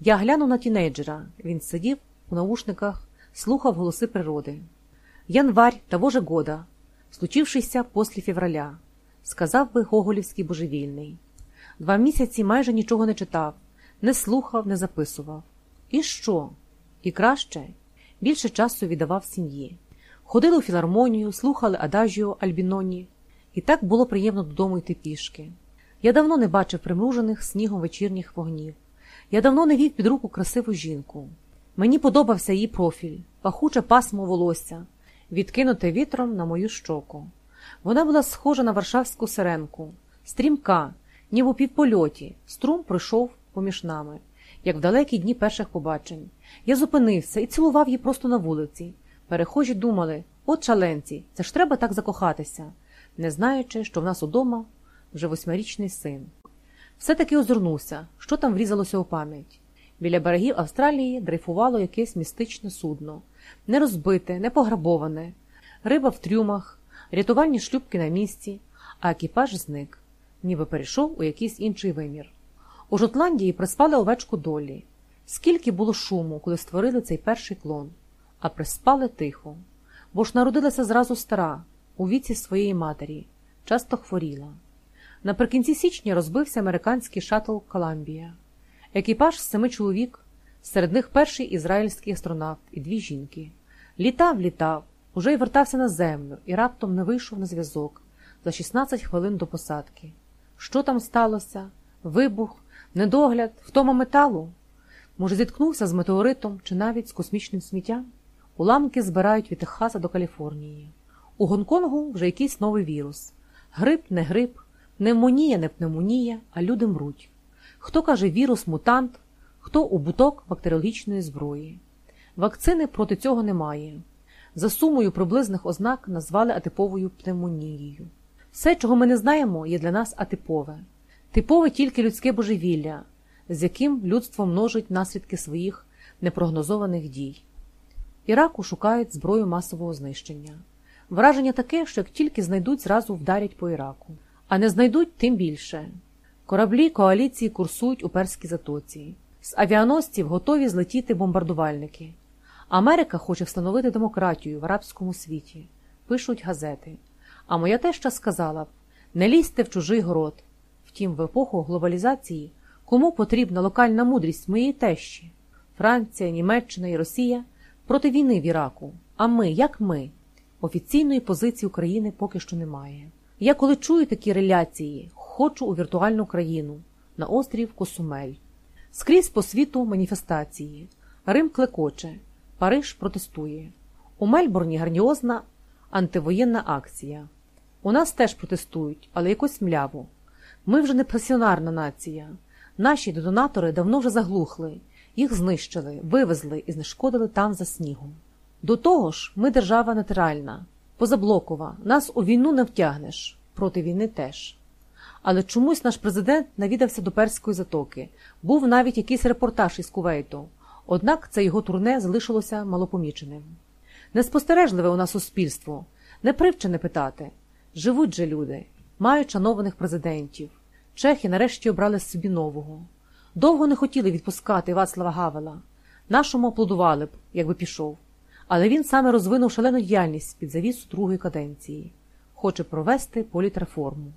Я глянув на тінейджера. Він сидів у наушниках, слухав голоси природи. Январь того же года, случившийся после февраля, сказав би Гоголівський божевільний. Два місяці майже нічого не читав, не слухав, не записував. І що? І краще більше часу віддавав сім'ї. Ходили у філармонію, слухали адажіо Альбіноні, і так було приємно додому йти пішки. Я давно не бачив примружених снігом вечірніх вогнів. Я давно не вів під руку красиву жінку. Мені подобався її профіль, пахуче пасмо волосся, відкинуте вітром на мою щоку. Вона була схожа на варшавську сиренку, стрімка, ніби у півпольоті, струм пройшов поміж нами, як в далекі дні перших побачень. Я зупинився і цілував її просто на вулиці. Перехожі думали от шаленці, це ж треба так закохатися, не знаючи, що в нас удома вже восьмирічний син. Все-таки озирнувся, що там врізалося у пам'ять. Біля берегів Австралії дрейфувало якесь містичне судно, не розбите, не пограбоване, риба в трюмах, рятувальні шлюбки на місці, а екіпаж зник, ніби перейшов у якийсь інший вимір. У Жотландії приспали овечку долі. Скільки було шуму, коли створили цей перший клон, а приспали тихо, бо ж народилася зразу стара, у віці своєї матері, часто хворіла. Наприкінці січня розбився американський шаттл Коламбія. Екіпаж з семи чоловік, серед них перший ізраїльський астронавт і дві жінки. Літав, літав, уже й вертався на землю і раптом не вийшов на зв'язок за 16 хвилин до посадки. Що там сталося? Вибух, недогляд, втома металу? Може, зіткнувся з метеоритом чи навіть з космічним сміттям? Уламки збирають від Техаса до Каліфорнії. У Гонконгу вже якийсь новий вірус. Грип, не грип, пневмонія, не пневмонія, а люди мруть. Хто каже вірус мутант, хто убуток бактеріологічної зброї. Вакцини проти цього немає. За сумою приблизних ознак назвали атиповою пневмонією. Все, чого ми не знаємо, є для нас атипове. Типове тільки людське божевілля, з яким людство множить наслідки своїх непрогнозованих дій. Іраку шукають зброю масового знищення. Враження таке, що як тільки знайдуть, зразу вдарять по Іраку. А не знайдуть тим більше. Кораблі коаліції курсують у перській затоці. З авіаносців готові злетіти бомбардувальники. Америка хоче встановити демократію в арабському світі, пишуть газети. А моя теща сказала б не лізьте в чужий город. Втім, в епоху глобалізації кому потрібна локальна мудрість моєї тещі? Франція, Німеччина і Росія проти війни в Іраку. А ми, як ми? Офіційної позиції України поки що немає. Я коли чую такі реляції, хочу у віртуальну країну на острів Косумель. Скрізь по світу маніфестації. Рим клекоче, Париж протестує. У Мельбурні гарніозна антивоєнна акція. У нас теж протестують, але якось мляво. Ми вже не пасіонарна нація. Наші детонатори давно вже заглухли, їх знищили, вивезли і знешкодили там за снігом. До того ж, ми держава нейтральна, позаблокова, нас у війну не втягнеш, проти війни теж. Але чомусь наш президент навідався до Перської затоки, був навіть якийсь репортаж із Кувейту, однак це його турне залишилося малопоміченим. Неспостережливе у нас суспільство, не привчене питати. Живуть же люди, мають шанованих президентів. Чехи нарешті обрали собі нового. Довго не хотіли відпускати Вацлава Гавела. Нашому аплодували б, якби пішов. Але він саме розвинув шалену діяльність під завісу другої каденції. Хоче провести політреформу,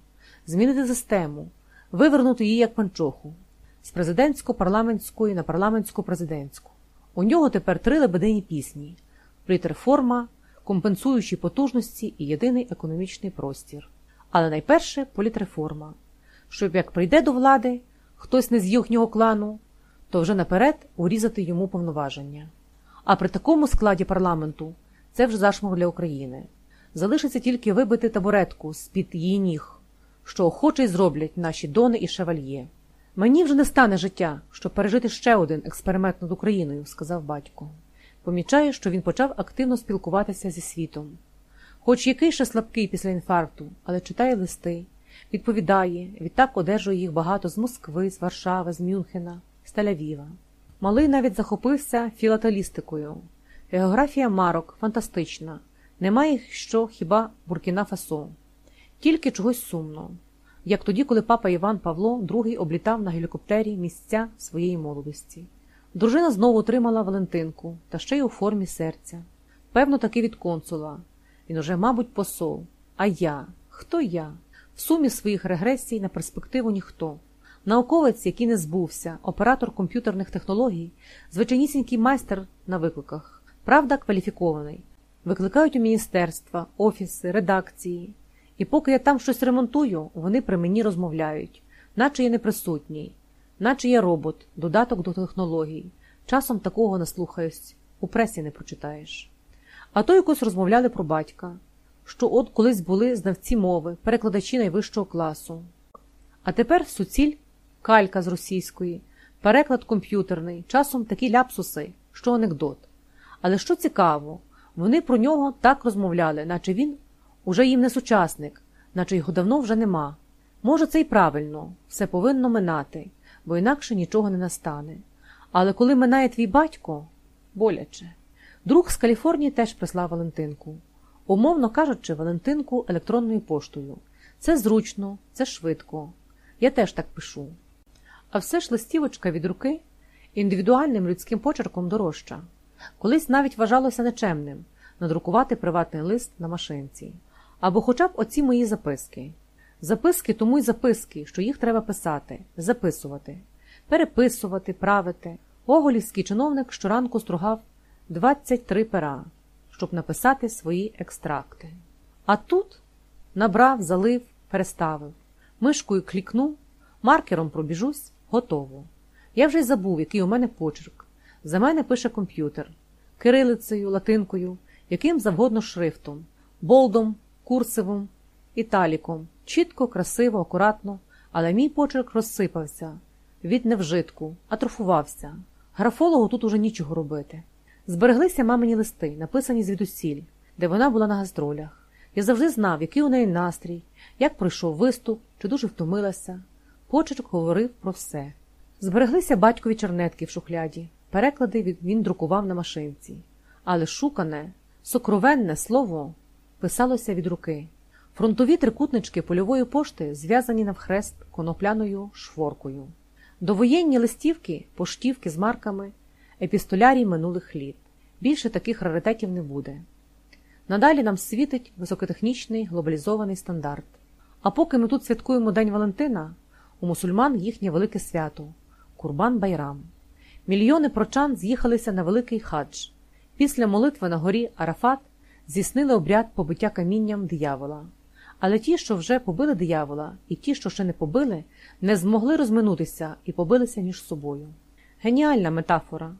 змінити систему, вивернути її як панчоху з президентсько-парламентської на парламентсько-президентську. У нього тепер три лебедині пісні: політреформа, компенсуючі потужності і єдиний економічний простір. Але найперше політреформа. Щоб як прийде до влади хтось не з їхнього клану, то вже наперед урізати йому повноваження. А при такому складі парламенту це вже зашмор для України. Залишиться тільки вибити табуретку з-під її ніг, що охоче й зроблять наші дони і шевальє. Мені вже не стане життя, щоб пережити ще один експеримент над Україною, сказав батько. Помічає, що він почав активно спілкуватися зі світом. Хоч який ще слабкий після інфаркту, але читає листи, відповідає, відтак одержує їх багато з Москви, з Варшави, з Мюнхена, з Тель-Авіва. Малий навіть захопився філателістикою. Географія марок фантастична. Немає що хіба Буркіна Фасо. Тільки чогось сумно, як тоді, коли папа Іван Павло II облітав на гелікоптері місця своєї молодості. Дружина знову отримала Валентинку, та ще й у формі серця. Певно, таки від консула. Він уже, мабуть, посол. А я? Хто я? В сумі своїх регресій на перспективу ніхто. Науковець, який не збувся, оператор комп'ютерних технологій, звичайнісінький майстер на викликах. Правда, кваліфікований. Викликають у міністерства, офіси, редакції. І поки я там щось ремонтую, вони при мені розмовляють, наче я неприсутній, наче я робот, додаток до технологій. Часом такого наслухаюсь, у пресі не прочитаєш. А то якось розмовляли про батька, що от колись були знавці мови, перекладачі найвищого класу. А тепер суціль калька з російської, переклад комп'ютерний, часом такі ляпсуси, що анекдот. Але що цікаво, вони про нього так розмовляли, наче він уже їм не сучасник, наче його давно вже нема. Може, це й правильно, все повинно минати, бо інакше нічого не настане. Але коли минає твій батько, боляче. Друг з Каліфорнії теж прислав Валентинку. Умовно кажучи, Валентинку електронною поштою. Це зручно, це швидко. Я теж так пишу. А все ж листівочка від руки індивідуальним людським почерком дорожча. Колись навіть вважалося нечемним надрукувати приватний лист на машинці. Або хоча б оці мої записки. Записки тому й записки, що їх треба писати, записувати, переписувати, правити. Оголівський чиновник щоранку стругав 23 пера, щоб написати свої екстракти. А тут набрав, залив, переставив, мишкою клікнув, маркером пробіжусь, готово. Я вже й забув, який у мене почерк. За мене пише комп'ютер кирилицею, латинкою, яким завгодно шрифтом, болдом, курсивом, італіком, чітко, красиво, акуратно, але мій почерк розсипався від невжитку, атрофувався. Графологу тут уже нічого робити. Збереглися мамині листи, написані звідусіль, де вона була на гастролях. Я завжди знав, який у неї настрій, як пройшов виступ, чи дуже втомилася. Почерк говорив про все. Збереглися батькові чернетки в шухляді, переклади він друкував на машинці, але шукане, сокровенне слово писалося від руки. Фронтові трикутнички польової пошти зв'язані навхрест конопляною шворкою. Довоєнні листівки, поштівки з марками, епістолярій минулих літ. Більше таких раритетів не буде. Надалі нам світить високотехнічний глобалізований стандарт. А поки ми тут святкуємо День Валентина, у мусульман їхнє велике свято Курбан Байрам. Мільйони прочан з'їхалися на великий хадж. Після молитви на горі Арафат здійснили обряд побиття камінням диявола. Але ті, що вже побили диявола, і ті, що ще не побили, не змогли розминутися і побилися між собою. Геніальна метафора.